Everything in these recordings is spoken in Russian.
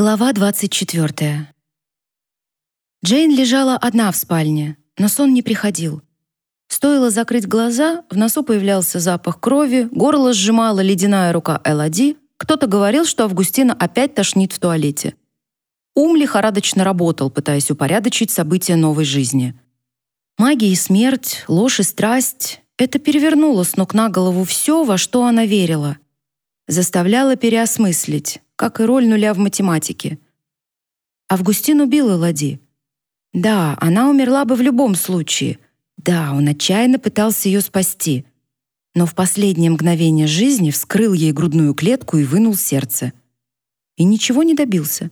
Глава 24. Джейн лежала одна в спальне, но сон не приходил. Стоило закрыть глаза, в носу появлялся запах крови, горло сжимала ледяная рука Элоди, кто-то говорил, что Августина опять тошнит в туалете. Ум лихорадочно работал, пытаясь упорядочить события новой жизни. Магия и смерть, ложь и страсть — это перевернуло с ног на голову все, во что она верила. Заставляло переосмыслить, как и роль нуля в математике. Августин убил Элади. Да, она умерла бы в любом случае. Да, он отчаянно пытался ее спасти. Но в последнее мгновение жизни вскрыл ей грудную клетку и вынул сердце. И ничего не добился.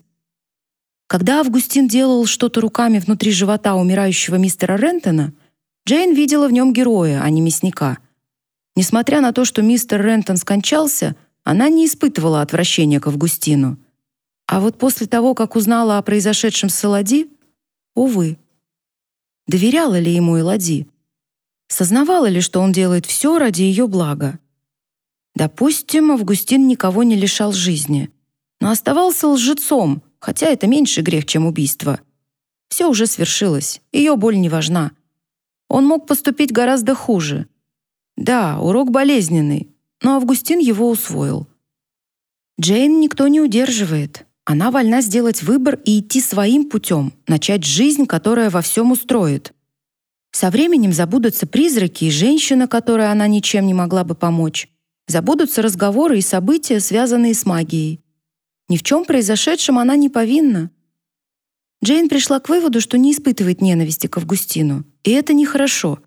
Когда Августин делал что-то руками внутри живота умирающего мистера Рентона, Джейн видела в нем героя, а не мясника. Несмотря на то, что мистер Рентон скончался, она не испытывала отвращения к Августину. А вот после того, как узнала о произошедшем с Элади, увы. Доверяла ли ему Элади? Сознавала ли, что он делает все ради ее блага? Допустим, Августин никого не лишал жизни, но оставался лжецом, хотя это меньше грех, чем убийство. Все уже свершилось, ее боль не важна. Он мог поступить гораздо хуже. Да, урок болезненный, но Августин его усвоил. Джейн никто не удерживает. Она вольна сделать выбор и идти своим путем, начать жизнь, которая во всем устроит. Со временем забудутся призраки и женщина, которой она ничем не могла бы помочь. Забудутся разговоры и события, связанные с магией. Ни в чем произошедшем она не повинна. Джейн пришла к выводу, что не испытывает ненависти к Августину, и это нехорошо.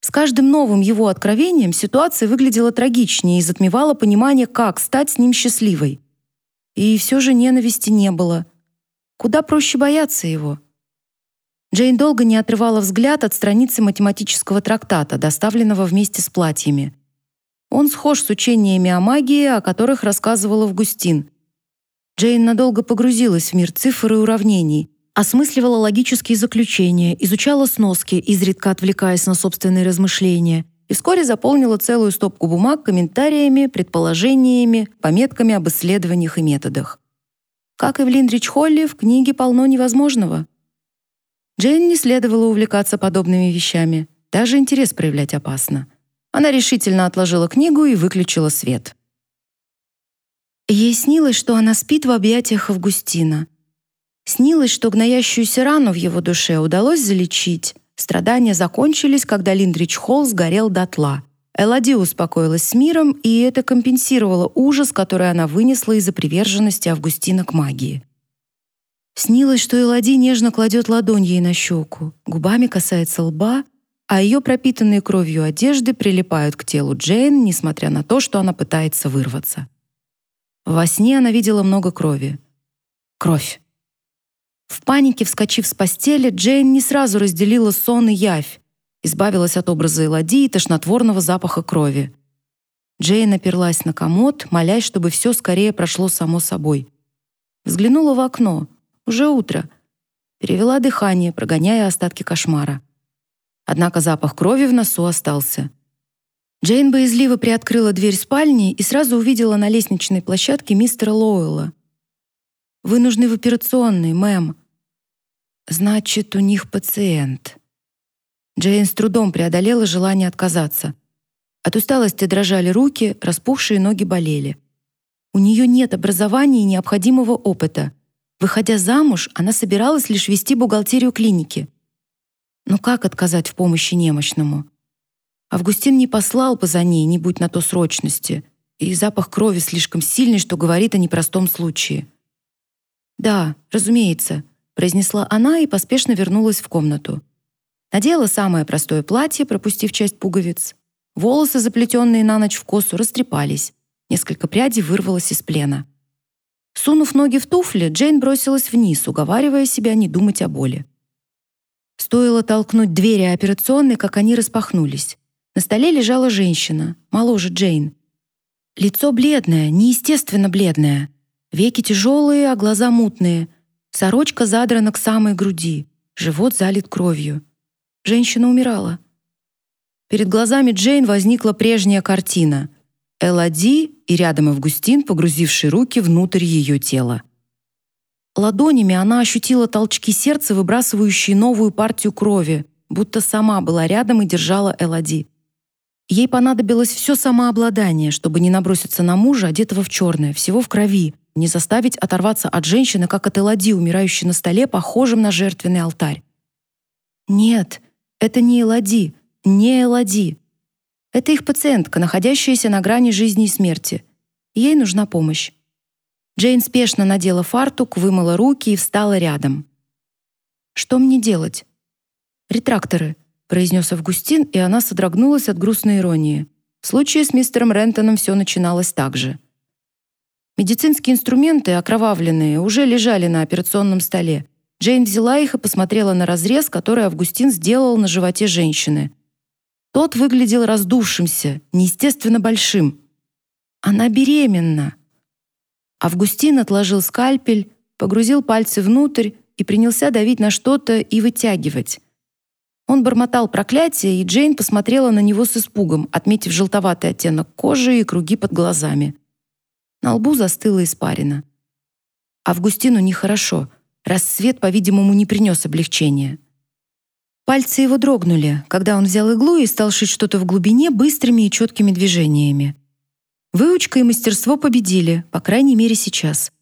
С каждым новым его откровением ситуация выглядела трагичнее и затмевала понимание, как стать с ним счастливой. И все же ненависти не было. Куда проще бояться его. Джейн долго не отрывала взгляд от страницы математического трактата, доставленного вместе с платьями. Он схож с учениями о магии, о которых рассказывал Августин. Джейн надолго погрузилась в мир цифр и уравнений, осмысливала логические заключения, изучала сноски, изредка отвлекаясь на собственные размышления, и вскоре заполнила целую стопку бумаг комментариями, предположениями, пометками об исследованиях и методах. Как и в Линдрич-Холле, в книге полно невозможного. Джейн не следовало увлекаться подобными вещами, даже интерес проявлять опасно. Она решительно отложила книгу и выключила свет. Ей снилось, что она спит в объятиях Августина — Снилось, что гноящуюся рану в его душе удалось залечить. Страдания закончились, когда Линдрич Холл сгорел дотла. Элоди успокоилась с миром, и это компенсировало ужас, который она вынесла из-за приверженности Августина к магии. Снилось, что Элоди нежно кладет ладонь ей на щеку, губами касается лба, а ее пропитанные кровью одежды прилипают к телу Джейн, несмотря на то, что она пытается вырваться. Во сне она видела много крови. Кровь. В панике, вскочив с постели, Джейн не сразу разделила сон и явь, избавилась от образа Элоди и тошнотворного запаха крови. Джейн оперлась на комод, молясь, чтобы все скорее прошло само собой. Взглянула в окно. Уже утро. Перевела дыхание, прогоняя остатки кошмара. Однако запах крови в носу остался. Джейн боязливо приоткрыла дверь спальни и сразу увидела на лестничной площадке мистера Лоуэлла. «Вы нужны в операционной, мэм», Значит, у них пациент. Джейн с трудом преодолела желание отказаться. От усталости дрожали руки, распухшие ноги болели. У нее нет образования и необходимого опыта. Выходя замуж, она собиралась лишь вести бухгалтерию клиники. Но как отказать в помощи немощному? Августин не послал бы за ней, не будь на то срочности, и запах крови слишком сильный, что говорит о непростом случае. Да, разумеется, произнесла она и поспешно вернулась в комнату. Надела самое простое платье, пропустив часть пуговиц. Волосы, заплетенные на ночь в косу, растрепались. Несколько прядей вырвалось из плена. Сунув ноги в туфли, Джейн бросилась вниз, уговаривая себя не думать о боли. Стоило толкнуть двери операционной, как они распахнулись. На столе лежала женщина, моложе Джейн. Лицо бледное, неестественно бледное. Веки тяжелые, а глаза мутные — Сорочка задрана к самой груди, живот залит кровью. Женщина умирала. Перед глазами Джейн возникла прежняя картина. Элоди и рядом Августин, погрузивший руки внутрь ее тела. Ладонями она ощутила толчки сердца, выбрасывающие новую партию крови, будто сама была рядом и держала Элоди. Ей понадобилось все самообладание, чтобы не наброситься на мужа, одетого в черное, всего в крови, не заставить оторваться от женщины, как от Элоди, умирающей на столе, похожем на жертвенный алтарь. Нет, это не Элоди, не Элоди. Это их пациентка, находящаяся на грани жизни и смерти. Ей нужна помощь. Джейн спешно надела фартук, вымыла руки и встала рядом. Что мне делать? Ретракторы, произнес Августин, и она содрогнулась от грустной иронии. В случае с мистером Рентоном все начиналось так же. Медицинские инструменты, окровавленные, уже лежали на операционном столе. Джейн взяла их и посмотрела на разрез, который Августин сделал на животе женщины. Тот выглядел раздувшимся, неестественно большим. Она беременна. Августин отложил скальпель, погрузил пальцы внутрь и принялся давить на что-то и вытягивать. Он бормотал проклятие, и Джейн посмотрела на него с испугом, отметив желтоватый оттенок кожи и круги под глазами. На лбу застыла испарина. Августину нехорошо. Рассвет, по-видимому, не принес облегчения. Пальцы его дрогнули, когда он взял иглу и стал шить что-то в глубине быстрыми и четкими движениями. Выучка и мастерство победили, по крайней мере, сейчас.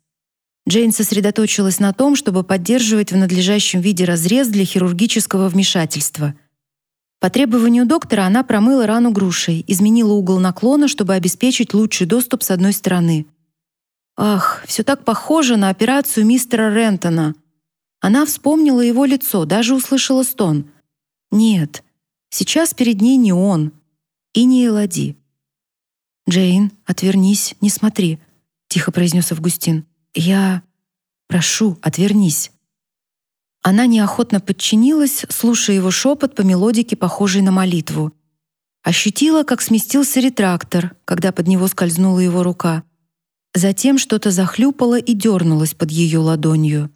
Джейн сосредоточилась на том, чтобы поддерживать в надлежащем виде разрез для хирургического вмешательства. По требованию доктора она промыла рану грушей, изменила угол наклона, чтобы обеспечить лучший доступ с одной стороны. Ах, все так похоже на операцию мистера Рентона. Она вспомнила его лицо, даже услышала стон. Нет, сейчас перед ней не он и не Элоди. «Джейн, отвернись, не смотри», — тихо произнес Августин. «Я... прошу, отвернись». Она неохотно подчинилась, слушая его шепот по мелодике, похожей на молитву. Ощутила, как сместился ретрактор, когда под него скользнула его рука. Затем что-то захлюпало и дернулось под ее ладонью.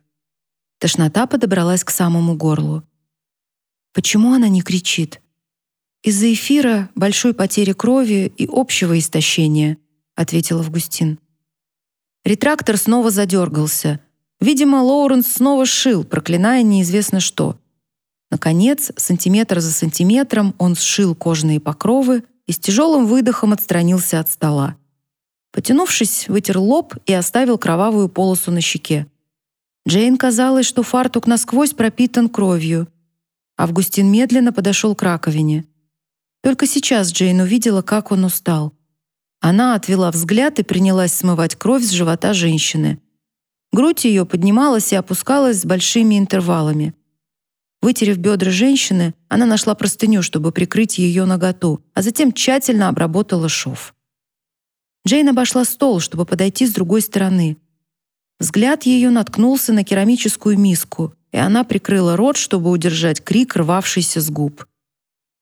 Тошнота подобралась к самому горлу. Почему она не кричит? Из-за эфира, большой потери крови и общего истощения, ответил Августин. Ретрактор снова задергался. Видимо, Лоуренс снова шил, проклиная неизвестно что. Наконец, сантиметр за сантиметром он сшил кожаные покровы и с тяжелым выдохом отстранился от стола. Потянувшись, вытер лоб и оставил кровавую полосу на щеке. Джейн казалось, что фартук насквозь пропитан кровью. Августин медленно подошел к раковине. Только сейчас Джейн увидела, как он устал. Она отвела взгляд и принялась смывать кровь с живота женщины. Грудь ее поднималась и опускалась с большими интервалами. Вытерев бедра женщины, она нашла простыню, чтобы прикрыть ее наготу, а затем тщательно обработала шов. Джейн обошла стол, чтобы подойти с другой стороны. Взгляд ее наткнулся на керамическую миску, и она прикрыла рот, чтобы удержать крик, рвавшийся с губ.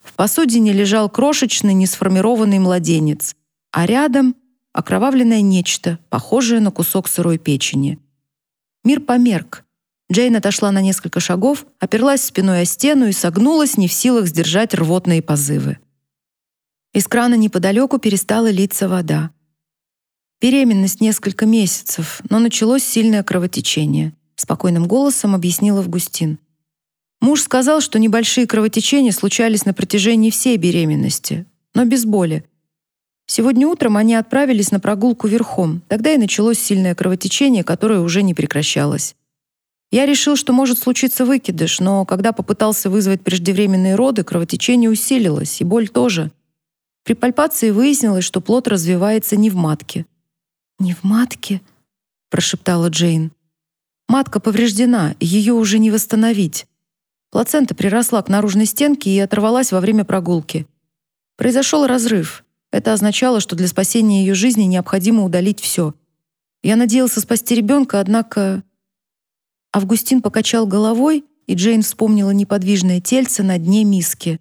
В посудине лежал крошечный несформированный младенец а рядом окровавленное нечто, похожее на кусок сырой печени. Мир померк. Джейн отошла на несколько шагов, оперлась спиной о стену и согнулась, не в силах сдержать рвотные позывы. Из крана неподалеку перестала литься вода. Беременность несколько месяцев, но началось сильное кровотечение, спокойным голосом объяснил Августин. Муж сказал, что небольшие кровотечения случались на протяжении всей беременности, но без боли, Сегодня утром они отправились на прогулку верхом. Тогда и началось сильное кровотечение, которое уже не прекращалось. Я решил, что может случиться выкидыш, но когда попытался вызвать преждевременные роды, кровотечение усилилось, и боль тоже. При пальпации выяснилось, что плод развивается не в матке. «Не в матке?» — прошептала Джейн. «Матка повреждена, ее уже не восстановить. Плацента приросла к наружной стенке и оторвалась во время прогулки. Произошел разрыв. Это означало, что для спасения ее жизни необходимо удалить все. Я надеялся спасти ребенка, однако... Августин покачал головой, и Джейн вспомнила неподвижное тельце на дне миски.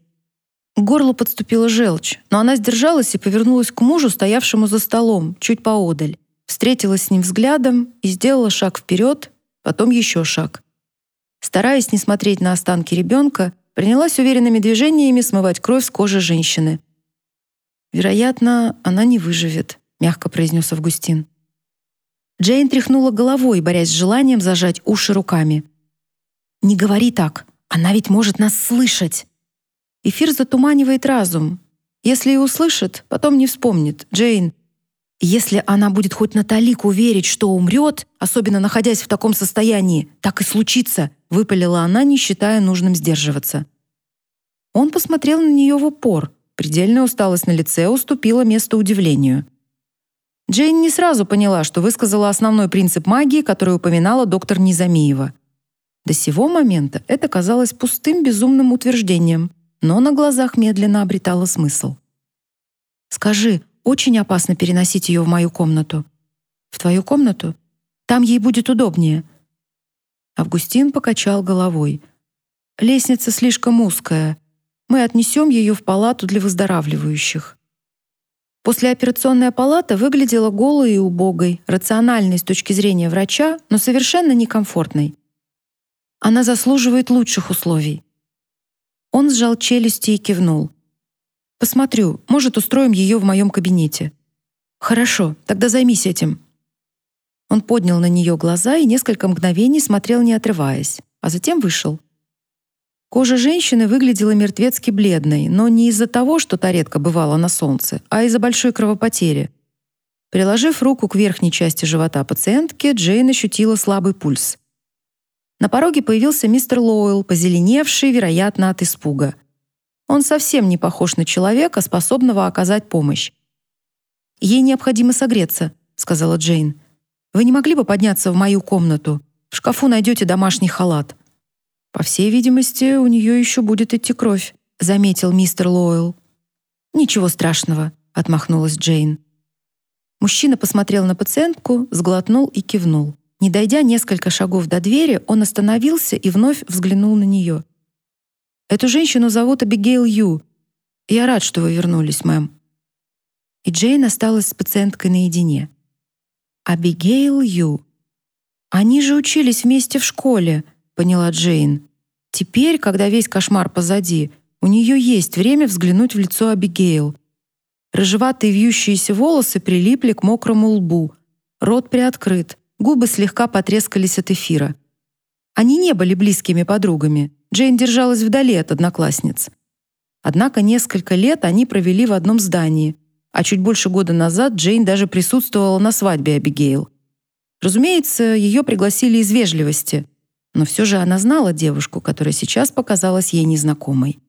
К горлу подступила желчь, но она сдержалась и повернулась к мужу, стоявшему за столом, чуть поодаль. Встретилась с ним взглядом и сделала шаг вперед, потом еще шаг. Стараясь не смотреть на останки ребенка, принялась уверенными движениями смывать кровь с кожи женщины — Вероятно, она не выживет, мягко произнес Августин. Джейн тряхнула головой, борясь с желанием зажать уши руками. «Не говори так, она ведь может нас слышать!» Эфир затуманивает разум. Если и услышит, потом не вспомнит. Джейн, если она будет хоть на талику верить, что умрет, особенно находясь в таком состоянии, так и случится, выпалила она, не считая нужным сдерживаться. Он посмотрел на нее в упор. Предельная усталость на лице уступила место удивлению. Джейн не сразу поняла, что высказала основной принцип магии, который упоминала доктор Низамиева. До сего момента это казалось пустым безумным утверждением, но на глазах медленно обретало смысл. «Скажи, очень опасно переносить ее в мою комнату». «В твою комнату? Там ей будет удобнее». Августин покачал головой. «Лестница слишком узкая. Мы отнесем ее в палату для выздоравливающих». Послеоперационная палата выглядела голой и убогой, рациональной с точки зрения врача, но совершенно некомфортной. Она заслуживает лучших условий. Он сжал челюсти и кивнул. Посмотрю, может, устроим ее в моем кабинете. Хорошо, тогда займись этим. Он поднял на нее глаза и несколько мгновений смотрел, не отрываясь, а затем вышел. Кожа женщины выглядела мертвецки бледной, но не из-за того, что та редко бывала на солнце, а из-за большой кровопотери. Приложив руку к верхней части живота пациентки, Джейн ощутила слабый пульс. На пороге появился мистер Лоуэлл, позеленевший, вероятно, от испуга. Он совсем не похож на человека, способного оказать помощь. «Ей необходимо согреться», — сказала Джейн. «Вы не могли бы подняться в мою комнату? В шкафу найдете домашний халат». «По всей видимости, у нее еще будет идти кровь», — заметил мистер Лойл. «Ничего страшного», — отмахнулась Джейн. Мужчина посмотрел на пациентку, сглотнул и кивнул. Не дойдя несколько шагов до двери, он остановился и вновь взглянул на нее. «Эту женщину зовут Абигейл Ю. Я рад, что вы вернулись, мэм». И Джейн осталась с пациенткой наедине. «Абигейл Ю. Они же учились вместе в школе», поняла Джейн. Теперь, когда весь кошмар позади, у нее есть время взглянуть в лицо Абигейл. Рыжеватые вьющиеся волосы прилипли к мокрому лбу. Рот приоткрыт, губы слегка потрескались от эфира. Они не были близкими подругами. Джейн держалась вдали от одноклассниц. Однако несколько лет они провели в одном здании, а чуть больше года назад Джейн даже присутствовала на свадьбе Абигейл. Разумеется, ее пригласили из вежливости — но все же она знала девушку, которая сейчас показалась ей незнакомой.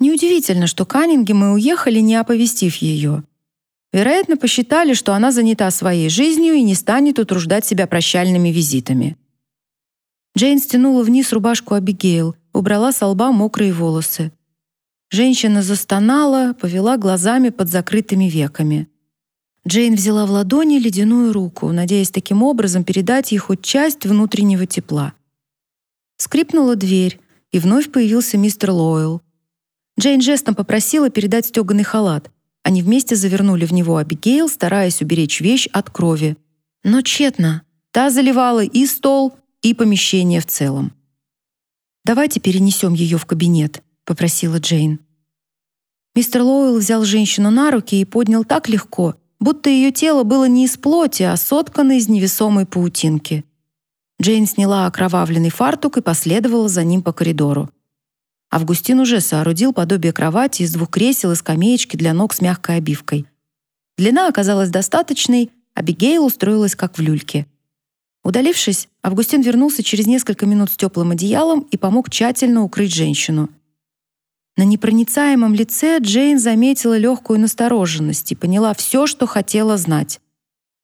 Неудивительно, что Каннингемы уехали, не оповестив ее. Вероятно, посчитали, что она занята своей жизнью и не станет утруждать себя прощальными визитами. Джейн стянула вниз рубашку Абигейл, убрала с лба мокрые волосы. Женщина застонала, повела глазами под закрытыми веками. Джейн взяла в ладони ледяную руку, надеясь таким образом передать ей хоть часть внутреннего тепла. Скрипнула дверь, и вновь появился мистер Лойл. Джейн жестом попросила передать стеганый халат. Они вместе завернули в него Абигейл, стараясь уберечь вещь от крови. Но тщетно. Та заливала и стол, и помещение в целом. «Давайте перенесем ее в кабинет», — попросила Джейн. Мистер Лоуэлл взял женщину на руки и поднял так легко, будто ее тело было не из плоти, а соткано из невесомой паутинки. Джейн сняла окровавленный фартук и последовала за ним по коридору. Августин уже соорудил подобие кровати из двух кресел и скамеечки для ног с мягкой обивкой. Длина оказалась достаточной, а Бигейл устроилась как в люльке. Удалившись, Августин вернулся через несколько минут с теплым одеялом и помог тщательно укрыть женщину. На непроницаемом лице Джейн заметила легкую настороженность и поняла все, что хотела знать.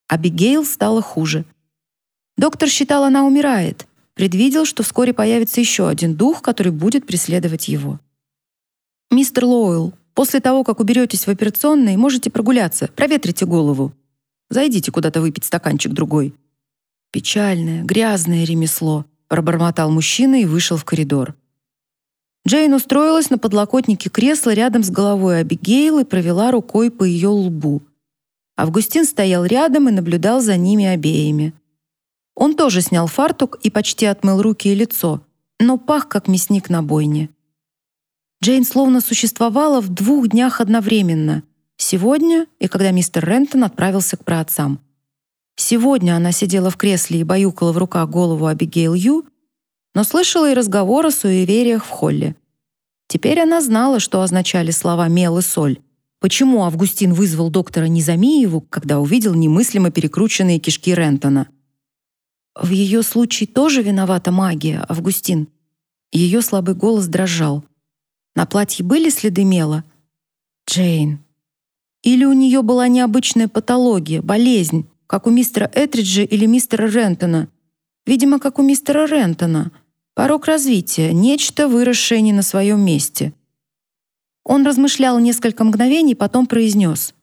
Абигейл стало хуже. Доктор считал, она умирает. Предвидел, что вскоре появится еще один дух, который будет преследовать его. «Мистер Лоуэлл, после того, как уберетесь в операционной, можете прогуляться, проветрите голову. Зайдите куда-то выпить стаканчик другой». «Печальное, грязное ремесло», — пробормотал мужчина и вышел в коридор. Джейн устроилась на подлокотнике кресла рядом с головой Абигейл и провела рукой по ее лбу. Августин стоял рядом и наблюдал за ними обеими. Он тоже снял фартук и почти отмыл руки и лицо, но пах как мясник на бойне. Джейн словно существовала в двух днях одновременно: сегодня и когда мистер Рентон отправился к праотцам. Сегодня она сидела в кресле и баюкала в руках голову Абигейл Ю, но слышала и разговор о суевериях в холле. Теперь она знала, что означали слова «мел» и «соль», почему Августин вызвал доктора Низамиеву, когда увидел немыслимо перекрученные кишки Рентона. «В ее случае тоже виновата магия, Августин?» Ее слабый голос дрожал. «На платье были следы мела?» «Джейн». «Или у нее была необычная патология, болезнь, как у мистера Этриджа или мистера Рентона?» «Видимо, как у мистера Рентона. Порог развития, нечто, выросшее не на своем месте». Он размышлял несколько мгновений, потом произнес.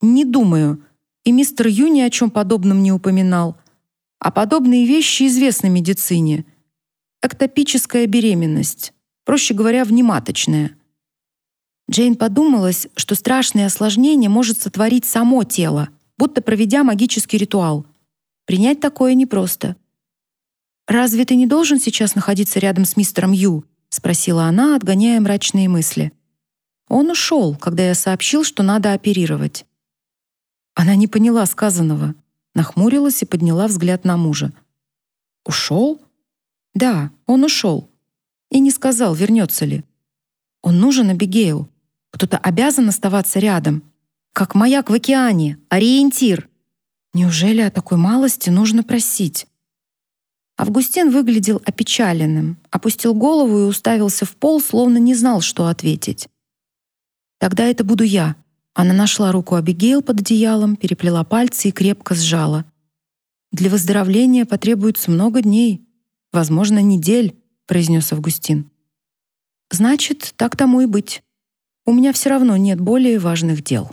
«Не думаю. И мистер Ю ни о чем подобном не упоминал. А подобные вещи известны медицине. Эктопическая беременность. Проще говоря, внематочная». Джейн подумалась, что страшное осложнение может сотворить само тело, будто проведя магический ритуал. Принять такое непросто. «Разве ты не должен сейчас находиться рядом с мистером Ю?» — спросила она, отгоняя мрачные мысли. Он ушел, когда я сообщил, что надо оперировать. Она не поняла сказанного, нахмурилась и подняла взгляд на мужа. Ушел? Да, он ушел. И не сказал, вернется ли. Он нужен Абигейл. Кто-то обязан оставаться рядом. Как маяк в океане, ориентир. Неужели о такой малости нужно просить? Августин выглядел опечаленным, опустил голову и уставился в пол, словно не знал, что ответить. Тогда это буду я. Она нашла руку Абигейл под одеялом, переплела пальцы и крепко сжала. Для выздоровления потребуется много дней, возможно, недель, произнес Августин. Значит, так тому и быть. У меня все равно нет более важных дел.